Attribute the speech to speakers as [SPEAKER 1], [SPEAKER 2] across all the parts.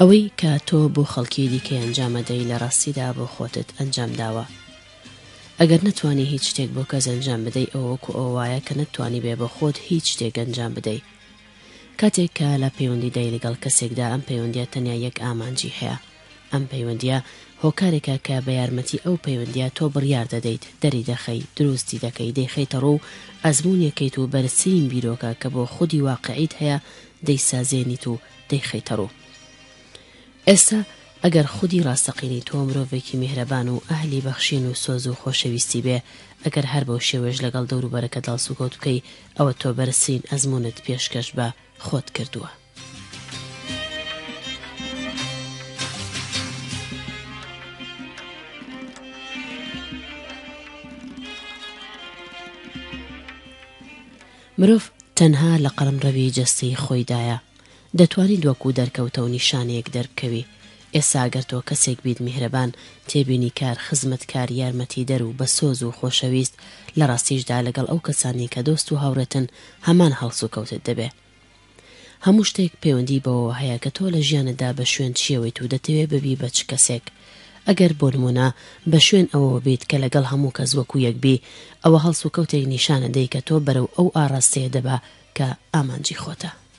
[SPEAKER 1] ئەوەی کە تۆ بۆ خەڵکی دیکەی ئەنجامەدەی لە ڕاستیدا بۆ خۆتت ئەنجام داوە ئەگەر نەتوانی هیچ شتێک بۆ کەس ئەنجام بدەی ئەوەکو ئەو وایە کە نەتوانی بێ بە خۆت هیچ شتێک ئەنجام بدەی کاتێک کە لە پەیوەندیدای لەگەڵ کەسێکدا ئەم پەیوەندیە تەنیا یەک ئامانجی هەیە ئەم پەیوەندییە هۆکارێکە کە بە یارمەتی ئەو پەیوەندییە تۆ بڕیار دەدەیت، دەریدەخەی، دروستی دەکەی، دەیخەیتە ڕوو و ئەزموون یەکەیت و بەرزترین بیرۆکە کە بۆ خودی واقیعیت هەیە دەیسازێنیت و دەیخەیتە ڕوو. ئێستا ئەگەر خودی ڕاستەقینەی تۆ مرۆڤێکی میهرەبان و ئەهلی بەخشین و سۆز و خۆشەویستی بێ، ئەگەر هەر بەو شێوەیەش لەگەڵ دەوروبەرەکەت هەڵسوکەوت بکەی، ئەوە تۆ بەرزترین ئەزموونت پێشکەش بە، خۆت کردووە. مرۆڤ تەنها لە قەڵەمڕەوی جەستەیی خۆیدایە، دەتوانیت وەکو دەرکەوتەو نیشانەیەک دەربکەوی، ئێستا گەر تۆ کەسێک بیت میهرەبان، تێبینیکار، خزمەتکار، یارمەتیدەر و بە سۆز و خۆشەویست، لە ڕاستیشدا لەگەڵ ئەو کەسانەی کە دۆست و هاوڕێتن هەمان هەڵسوکەوتت دەبێ. هەموو شتێک پەیوەندی بەوەوە هەیە کە تۆ لە ژیانتدا بە شوێن چییەوەیت و دەتەوێ ببی بە چ کەسێک. ئەگەر بۆ نموونە بە شوێن ئەوەوە بیت کە لەگەڵ هەموو کەس وەکوو یەک بی، ئەوە هەڵسوکەوتێک نیشان ئەدەی کە تۆ بەرەو ئەو ئاڕاستەیە دەبا کە ئامانجی خۆتە.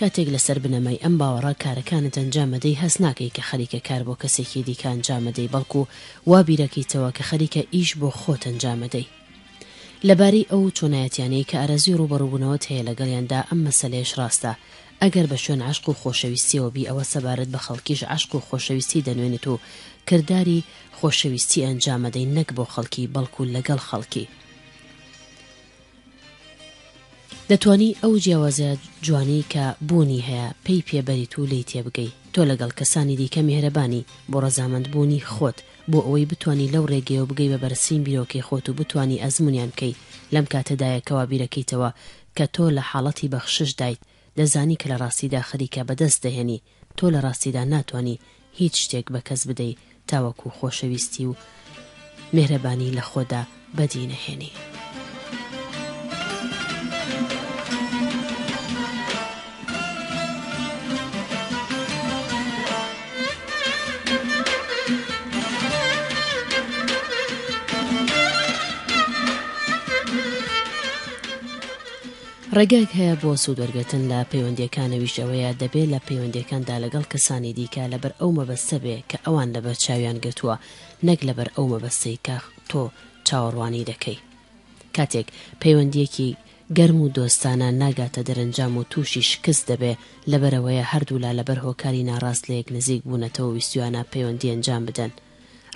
[SPEAKER 1] کاتێک لەسەر بنەمای ئەم باوەڕە کارەکانت ئەنجام ئەدەی هەست ناکەی کە خەریکە کار بۆ کەسێکی دیکە ئەنجام ئەدەی بەڵکو وا بیرەکەیتەوە کە خەریکە ئیش بۆ خۆت ئەنجام ئەدەی لەبارەی ئەو چۆنایەتیانەی کە ئارەزوی ڕوبەڕوبونەوەت هەیە لەگەڵیاندا ئەم مەسەلەیەش ڕاستە ئەگەر بە شوێن عەشق و خۆشەویستیەوە بی ئەوە سەبارەت بە خەڵکیش عەشق و خۆشەویستی دەنوێنیت و کرداری خۆشەویستی ئەنجام ئەدەی نەک بۆ خەڵکی بەڵکو لەگەڵ خەڵکی. دەتوانی ئەو جیاوازیە جوانەی کە بوونی هەیە پێی پێ بەریت و لێی تێبگەی تۆ لەگەڵ کەسانی دیکە میهرەبانی بۆ ڕەزامەند بوونی خۆت بۆ ئەوەی بتوانی لەو ڕێگەیەوە بگەی بە بەرزترین بیرۆکەی خۆت و بتوانی ئەزمونیان بکەی لەم کاتەدایە کەوا بیرەکەیتەوە کە تۆ لە حاڵەتی بەخشش دایت دەزانی کە لە ڕاستیدا خەریکە بەدەست دەهێنی تۆ لە ڕاستیدا ناتوانی هیچ شتێک بە کەس بدەی تاوەکو خۆشەویستی و میهرەبانی لە خۆدا بەدی نەهێنی. ڕێگایەک هەیە بۆ سوود وەرگرتن لە پەیوەندییەکان ئەویش ئەوەیە دەبێ لە پەیوەندییەکاندا لەگەڵ کەسانی دیکە لەبەر ئەو مەبەستە بێ کە ئەوان لەبەر چاویان گرتووە نەک لەبەر ئەو مەبەستەی کە تۆ چاوەڕوانی دەکەی کاتێک پەیوەندییەکی گەرم و دۆستانە ناگاتە دەرەنجام و تووشی شکست دەبێ لەبەرئەوەیە هەردوولا لەبەر هۆکاری ناڕاست لەیەک نزیک بوونەتەوە ویستویانە پەیوەندی ئەنجام بدەن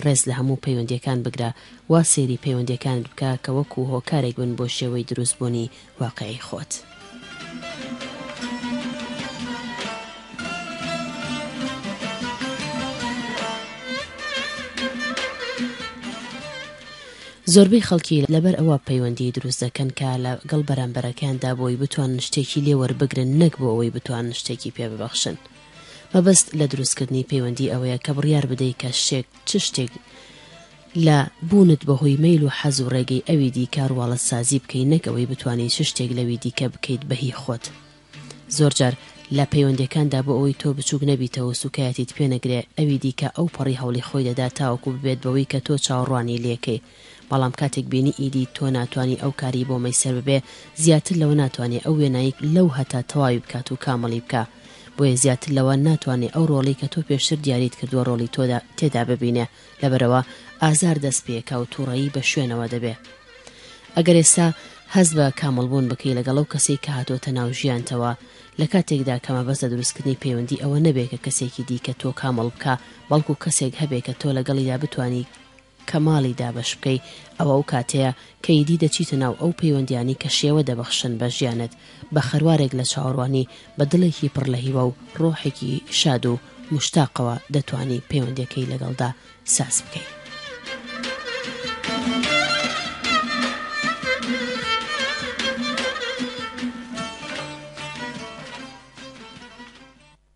[SPEAKER 1] ڕێز لە هەموو پەیوەندیەکان بگرە، وا سەیری پەیوەندیەکانت بکە کە وەکو هۆکارێک بن بۆ شێوەی دروست بوونی واقیعی خۆت. زۆربەی خەڵکی لەبەر ئەوە پەیوەندی دروست دەکەن کە لە گەڵ بەرامبەرەکەیاندا بۆی بتوانن شتێکی لێ وەربگرن نەک بۆ ئەوەی بتوانن شتێکی پێ ببەخشن. مەبەست لە دروستکردنی پەیوەندی ئەوەیە کە بڕیار بدەیت کە شتێک چ شتێک
[SPEAKER 2] لە بوونت بەهۆی مەیل و حەز و ڕێگەی ئەوی دیکە ڕواڵەت سازی بکەی نەک ئەوەی بتوانی چ شتێک لەوی دیکە بکەیت بە هی خۆت زۆرجار لە پەیوەندەکاندا بۆ ئەوەی تۆ بچووک نەبیتەوە سوکایەتیت پێ نەگرێ ئەوی دیکە ئەو پەڕی هەوڵی خۆی دەدا تاوەکو ببێت بەوەی کە تۆ چاوەڕوانی لێکەی بەڵام کاتێک بینی ئیدی تۆ ناتوانی ئەو کاری بۆ مەیسەر ببێ زیاتر لەوە ناتوانێ ئەو وێنایی لەو هەتا تەواوی بکات و کامڵی بکا بۆیە زیاتر لەوە ناتوانێ ئەو ڕۆڵی کە تۆ پێشتر دیاریت کردووە ڕۆڵی تۆ تێدا ببینێ لەبەرەوە ئازار دەست پێکا و توڕەیی بە شوێنەوە دەبێ ئەگەر ئێستا هەست بە کامڵبوون بکەی لەگەڵ ئەو کەسێک کە هاتۆتە ناو ژیانتەوە لە کاتێکدا کەمە بەس لە دروستکردنی پەیوەندی ئەوە نەبێ کە کەسێکی دیکە تۆ کامڵ بکە بەڵکو کەسێک هەبێ کە تۆ لەگەڵیدا بتانی کە ماڵی دابەش بکەی ئەوە ئەو کاتەیە کە ئیدی دەچیتە ناو ئەو پەیوەندیانەی کە شێوە دەبەخشن بە ژیانت بە خەروارێک لە چاوەڕوانی بە دڵێکی پڕ لە هیوا و ڕۆحێکی شاد و موشتاقەوە دەتوانی پەیوەندیەکەی لەگەڵدا
[SPEAKER 1] ساز بکەی.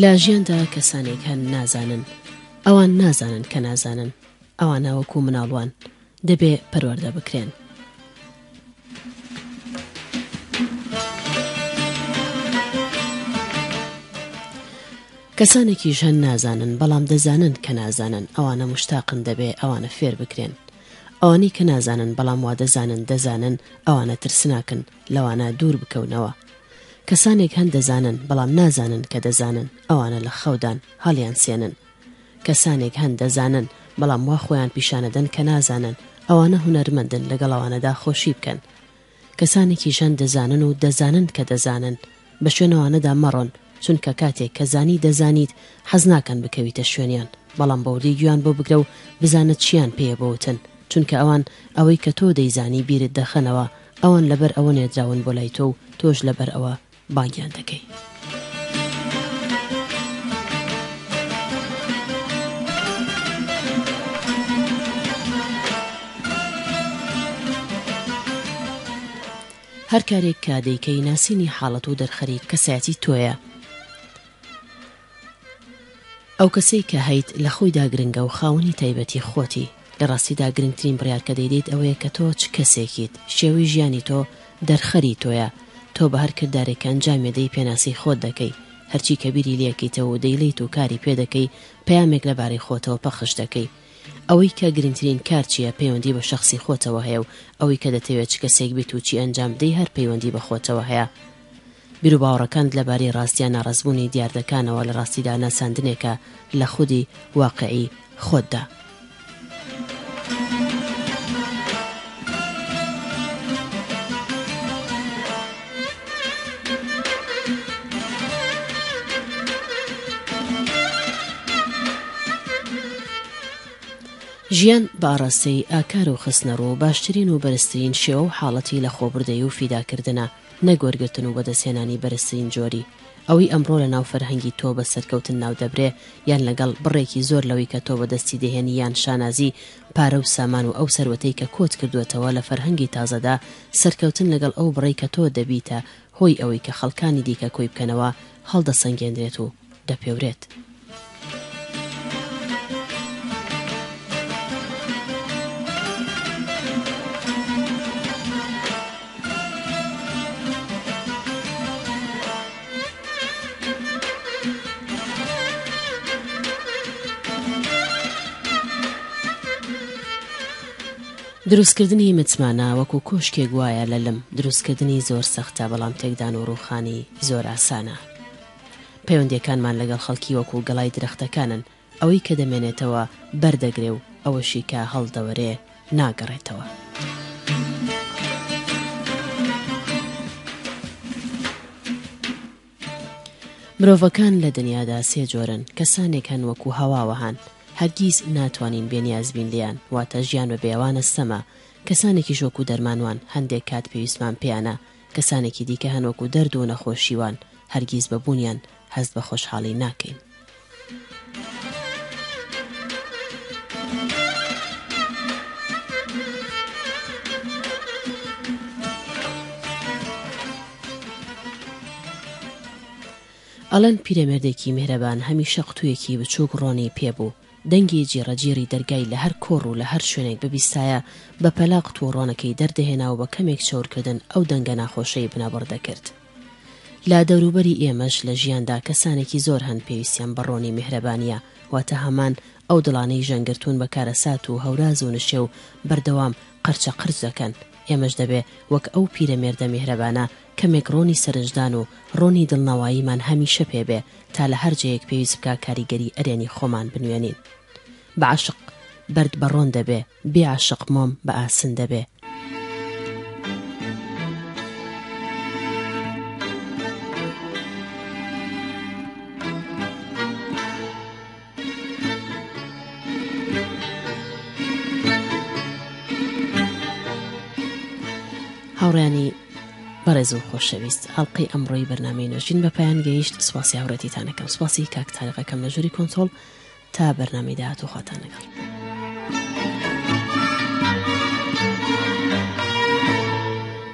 [SPEAKER 1] لە ژیاندا کەسانێک هەن نازانن ئەوان نازانن کە نازانن ئەوان ناوەکو مناڵوان دەبێ پەروەەردە بکرێن کەسانێکی ژەن نازانن بەڵام دەزانن کە نازانن ئەوانە مشتاقن دەبێ ئەوانە فێر بکرێن ئەوانەی کە نازانن بەڵام وادەزانن دەزانن ئەوانە ترسناکن لەوانە دوور بکەونەوە کەسانێک هەن دەزانن بەڵام نازانن کە دەزانن ئەوانە لە خەودان هەڵیان سێنن کەسانێک هەن دەزانن بەڵام وا خۆیان پیشانەدەن کە نازانن ئەوانە هونەرمەندن لەگەڵ ئەوانەدا خۆشی بکەن کەسانێکی ژەن دەزانن و دەزانن کە دەزانن، بە شوێنەوانەدا مەڕۆن، چونکە کاتێک کە زانی دەزانیت حەز ناکەن بکەویتە شوێنیان، بەڵام بەوردی گوێیان بۆ بگرە و بزانە چییان پێیە بوتن، چونکە ئەوان ئەوەی کە تۆ دەیزانی بیرت دەخەنەوە، ئەوان لەبەر ئەوە نێردراون بۆ لای تۆ و تۆش لەبەر ئەوە، بانگیان دەکەی. هەر کارێک کە دەیکەی ناسینی حاڵەت و دەرخەری کەسایەتی تۆیە ئەو کەسەی کە هەیت لە خۆیدا گرنگە و خاوەنی تایبەتی خۆتی لە ڕاستیدا گرنگترین بڕیار کە دەیدەیت ئەوەیە کە تۆ چ کەسێکیت، شێوەی ژیانی تۆ دەرخەری تۆیە، تۆ بە هەر کردارێک کە ئەنجامێدەی پێناسەی خۆت دەکەی، هەرچی کە بیری لێکەیتەوە و دەیڵێیت و کاری پێدەکەی پەیامێک لەبارەی خۆتەوە پەخش دەکەی. ئەوەی کە گرنگترین کار چییە پەیوەندی بە شەخسی خۆتەوە هەیە و ئەوەی کە دەتەوێت چ کەسێک بیت و چی ئەنجامبدەی هەر پەیوەندی بە خۆتەوە هەیە. بیروباوەڕەکانت لەبارەی ڕاست یا ناڕاستبوونی دیاردەکانەوە لە ڕاستیدا ناساندنێکە لە خودی، واقیعی، خۆتدا. ژیان بە ئاڕاستەی ئاکار و خستنەڕوو باشترین و بەرزترین شێوە و حاڵەتی لەخۆبوردەیی و فیداکردنە، نەک وەرگرتن و بەدەستهێنانی بەرزترین جۆری. ئەوەی ئەمڕۆ لە ناو فەرهەنگی تۆ بە سەرکەوتن ناودەبرێ یان لەگەڵ بڕێکی زۆر لەوەی کە تۆ بەدەستی دەهێنی یان شانازی پارە و سامان و ئەو سەروەتەی کە کۆت کردووەتەوە لە فەرهەنگی تازەدا سەرکەوتن لەگەڵ ئەو بڕەی کە تۆ دەبیتە هۆی ئەوەی کە خەڵکانی دیکە کۆی بکەنەوە هەڵدەسەنگێندرێت و دەپێورێت. دروستکردنی متمانە وەکو کۆشکێک وایە لە لم دروستکردنی زۆر سەختە بەڵام تێکدان و ڕووخانی زۆر ئاسانە. پەیوەندیەکانمان لەگەڵ خەڵکی وەکو گەڵای درەختەکانن، ئەوەی کە دەمێنێتەوە بەر دەگرێ و ئەوەشی کە هەڵدەوەرێ ناگەڕێتەوە. مرۆڤەکان لە دنیادا سێ جۆرن، کەسانێک هەن وەکو هەوا وەهان، هەرگیز ناتوانین بێ نیاز بین لێیان، واتە ژیان بە بێ ئەوان ئەستەمە، کەسانێکیش وەکو دەرمان وان، هەندێک کات پێویستمان پێیانە، کەسانێکی دیکە هەن وەکو دەرد و نەخۆشی وان هەرگیز بە بوونیان هەست بە خۆشحاڵی ناکەین. ئەلەن پیرەمێردێکی میهرەبان هەمیشە قوتوویەکی بچووک ڕۆنی پێ بوو، دەنگی جیڕە جیڕی دەرگای لە هەر کۆڕ و لە هەر شوێنێک ببیستایە، بە پەلە قوتووە ڕۆنەکەی دەردەهێنا و بە کەمێک چەورکردن ئەو دەنگە ناخۆشەی بنەبڕ دەکرد. لە دەوروبەری ئێمەش لە ژیاندا کەسانێکی زۆر هەن پێویستیان بە ڕۆنی میهرەبانییە، واتە هەمان ئەو دڵانەی ژەنگرتوون بە کارەسات و هەوراز و نشێ و بەردەوام قرچە قرچ دەکەن، ئێمەش دەبێ وەک ئەو پیرەمێردە میهرەبانە کەمێک ڕۆنی سەرنجدان و ڕۆنی دڵنەواییمان هەمیشە پێ بێ، تا لە هەر جێیەک پێویست بکا کاریگەری ئەرێنی خۆمان بنوێنین. بە عەشق بەرد بە ڕۆن دەبێ، بێ عەشق مۆم بە ئاسن دەبێ. هاوڕێیانی بەڕێز و خۆشەویست ئەڵلقەی ئەمڕۆی بەرنامی نوژین بە پایان گەیشت سوپاسی هاوڕێتیتانەکەم سوپاسی کاکتارەکەم لە ژووری کۆنتۆل تا بەرنامی داهات و
[SPEAKER 3] خواتان لەگەڵ.